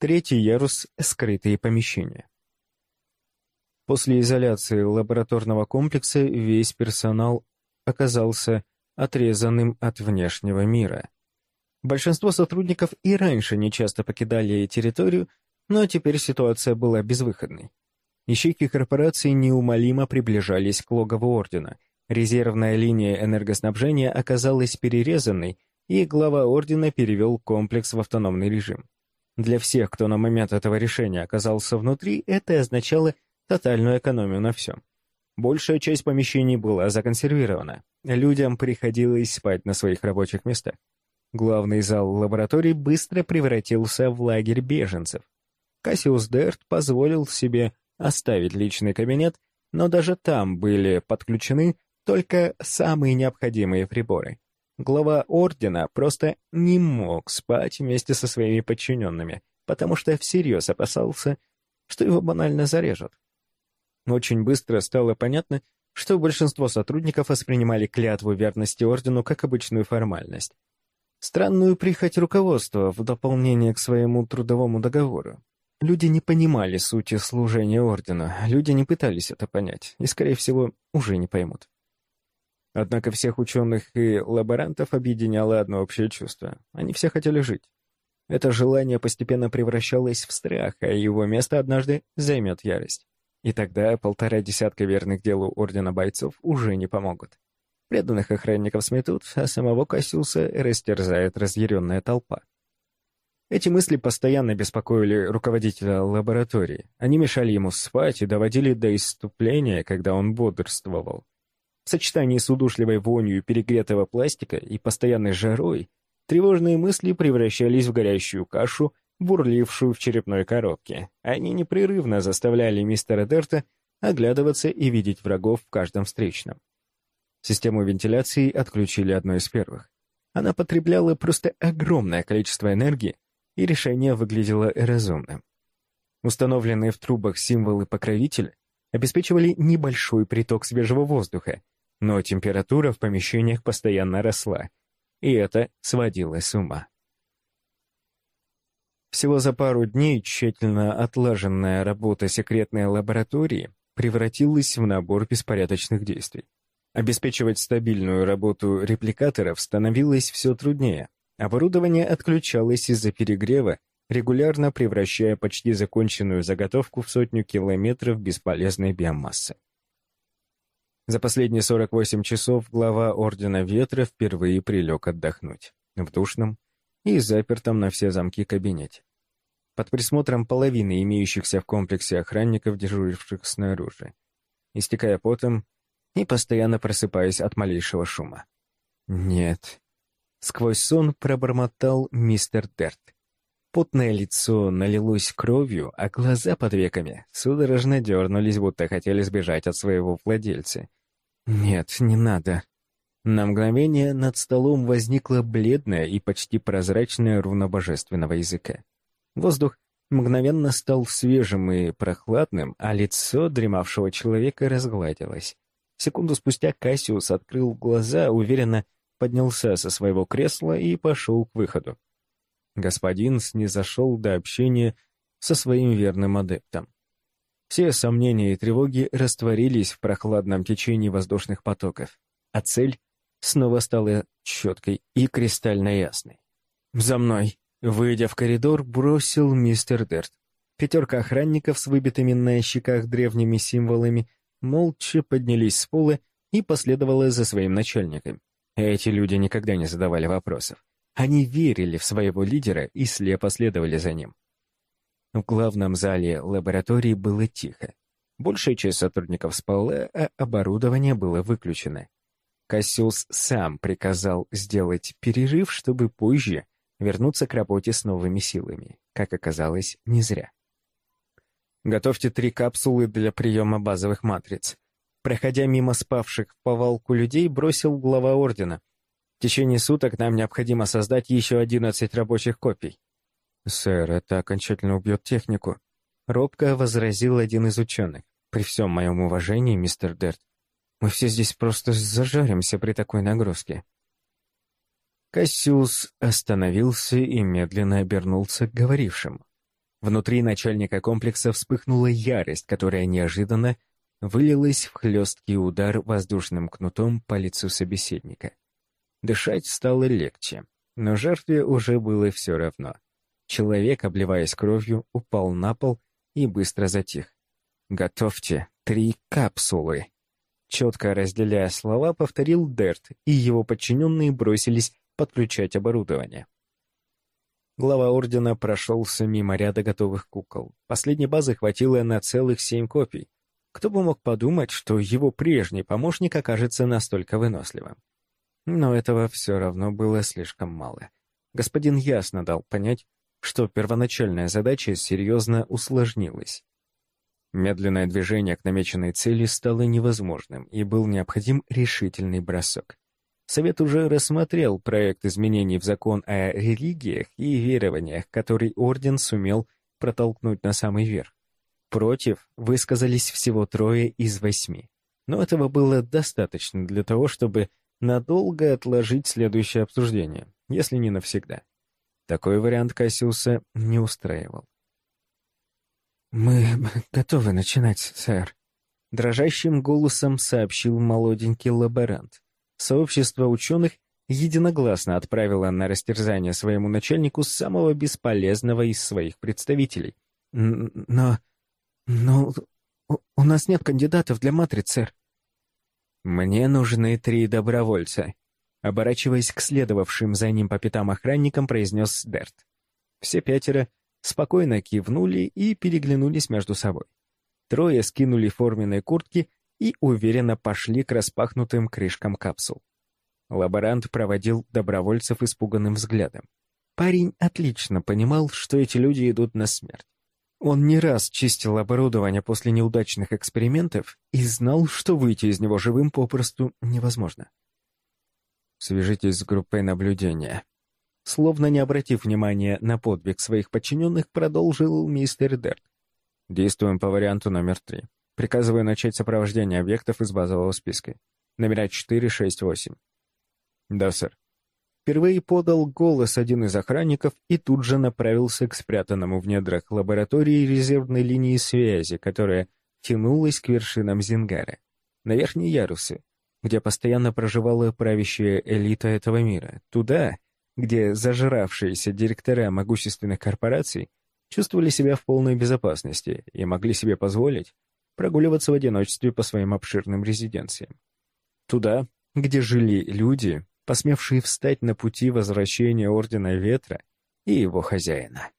третий ярус — скрытые помещения. После изоляции лабораторного комплекса весь персонал оказался отрезанным от внешнего мира. Большинство сотрудников и раньше нечасто покидали территорию, но теперь ситуация была безвыходной. Ищейки корпорации неумолимо приближались к логову Ордена. Резервная линия энергоснабжения оказалась перерезанной, и глава Ордена перевел комплекс в автономный режим. Для всех, кто на момент этого решения оказался внутри, это означало тотальную экономию на всем. Большая часть помещений была законсервирована. Людям приходилось спать на своих рабочих местах. Главный зал лаборатории быстро превратился в лагерь беженцев. Кассиус Дерт позволил себе оставить личный кабинет, но даже там были подключены только самые необходимые приборы. Глава ордена просто не мог спать вместе со своими подчиненными, потому что всерьез опасался, что его банально зарежут. Очень быстро стало понятно, что большинство сотрудников воспринимали клятву верности ордену как обычную формальность. Странную прихоть руководства в дополнение к своему трудовому договору. Люди не понимали сути служения ордена, люди не пытались это понять, и, скорее всего, уже не поймут. Однако всех ученых и лаборантов объединяло одно общее чувство. Они все хотели жить. Это желание постепенно превращалось в страх, а его место однажды займет ярость. И тогда полтора десятка верных делу Ордена Бойцов уже не помогут. Преданных охранников сметут, а самого Кассиуса растерзает разъяренная толпа. Эти мысли постоянно беспокоили руководителя лаборатории. Они мешали ему спать и доводили до иступления, когда он бодрствовал. В сочетании с удушливой вонью перегретого пластика и постоянной жарой тревожные мысли превращались в горящую кашу, бурлившую в черепной коробке. Они непрерывно заставляли мистера Дерта оглядываться и видеть врагов в каждом встречном. Систему вентиляции отключили одной из первых. Она потребляла просто огромное количество энергии, и решение выглядело разумным. Установленные в трубах символы покровителя обеспечивали небольшой приток свежего воздуха, но температура в помещениях постоянно росла, и это сводило с ума. Всего за пару дней тщательно отлаженная работа секретной лаборатории превратилась в набор беспорядочных действий. Обеспечивать стабильную работу репликаторов становилось все труднее. Оборудование отключалось из-за перегрева, регулярно превращая почти законченную заготовку в сотню километров бесполезной биомассы. За последние 48 часов глава Ордена Ветра впервые прилег отдохнуть в душном и запертом на все замки кабинете. Под присмотром половины имеющихся в комплексе охранников, дежуривших снаружи. Истекая потом, и постоянно просыпаясь от малейшего шума. «Нет». Сквозь сон пробормотал мистер Дерт. Потное лицо налилось кровью, а глаза под веками судорожно дернулись, будто хотели сбежать от своего владельца. «Нет, не надо». На мгновение над столом возникла бледная и почти прозрачная руна божественного языка. Воздух мгновенно стал свежим и прохладным, а лицо дремавшего человека разгладилось. Секунду спустя Кассиус открыл глаза, уверенно поднялся со своего кресла и пошел к выходу. Господин снизошел до общения со своим верным адептом. Все сомнения и тревоги растворились в прохладном течении воздушных потоков, а цель снова стала четкой и кристально ясной. «За мной!» Выйдя в коридор, бросил мистер Дерт. Пятерка охранников с выбитыми на щеках древними символами молча поднялись с пола и последовала за своим начальником. Эти люди никогда не задавали вопросов. Они верили в своего лидера и слепо следовали за ним. В главном зале лаборатории было тихо. Большая часть сотрудников спала, а оборудование было выключено. Кассиус сам приказал сделать перерыв, чтобы позже вернуться к работе с новыми силами. Как оказалось, не зря. Готовьте три капсулы для приема базовых матриц. Проходя мимо спавших в повалку людей, бросил глава ордена. В течение суток нам необходимо создать еще одиннадцать рабочих копий. «Сэр, это окончательно убьет технику», — робко возразил один из ученых. «При всем моем уважении, мистер Дерт, мы все здесь просто зажаримся при такой нагрузке». Кассиус остановился и медленно обернулся к говорившему. Внутри начальника комплекса вспыхнула ярость, которая неожиданно вылилась в хлесткий удар воздушным кнутом по лицу собеседника. Дышать стало легче, но жертве уже было все равно. Человек, обливаясь кровью, упал на пол и быстро затих. «Готовьте три капсулы!» Четко разделяя слова, повторил Дерт, и его подчиненные бросились подключать оборудование. Глава ордена прошелся мимо ряда готовых кукол. Последней базы хватило на целых семь копий. Кто бы мог подумать, что его прежний помощник окажется настолько выносливым. Но этого все равно было слишком мало. Господин ясно дал понять, что первоначальная задача серьезно усложнилась. Медленное движение к намеченной цели стало невозможным, и был необходим решительный бросок. Совет уже рассмотрел проект изменений в закон о религиях и верованиях, который Орден сумел протолкнуть на самый верх. Против высказались всего трое из восьми. Но этого было достаточно для того, чтобы надолго отложить следующее обсуждение, если не навсегда. Такой вариант Кассиуса не устраивал. «Мы готовы начинать, сэр», — дрожащим голосом сообщил молоденький лаборант. Сообщество ученых единогласно отправило на растерзание своему начальнику самого бесполезного из своих представителей. «Но... но... у нас нет кандидатов для матриц, сэр». «Мне нужны три добровольца», — оборачиваясь к следовавшим за ним по пятам охранникам, произнес Дерт. Все пятеро спокойно кивнули и переглянулись между собой. Трое скинули форменные куртки и уверенно пошли к распахнутым крышкам капсул. Лаборант проводил добровольцев испуганным взглядом. Парень отлично понимал, что эти люди идут на смерть. Он не раз чистил оборудование после неудачных экспериментов и знал, что выйти из него живым попросту невозможно. «Свяжитесь с группой наблюдения», Словно не обратив внимания на подвиг своих подчиненных, продолжил мистер Дерт. Действуем по варианту номер три. Приказываю начать сопровождение объектов из базового списка. Номера 4, 6, 8. Да, сэр. Впервые подал голос один из охранников и тут же направился к спрятанному в недрах лаборатории резервной линии связи, которая тянулась к вершинам Зингара. На верхние ярусы, где постоянно проживала правящая элита этого мира. Туда, где зажравшиеся директора могущественных корпораций чувствовали себя в полной безопасности и могли себе позволить прогуливаться в одиночестве по своим обширным резиденциям. Туда, где жили люди, посмевшие встать на пути возвращения Ордена Ветра и его хозяина.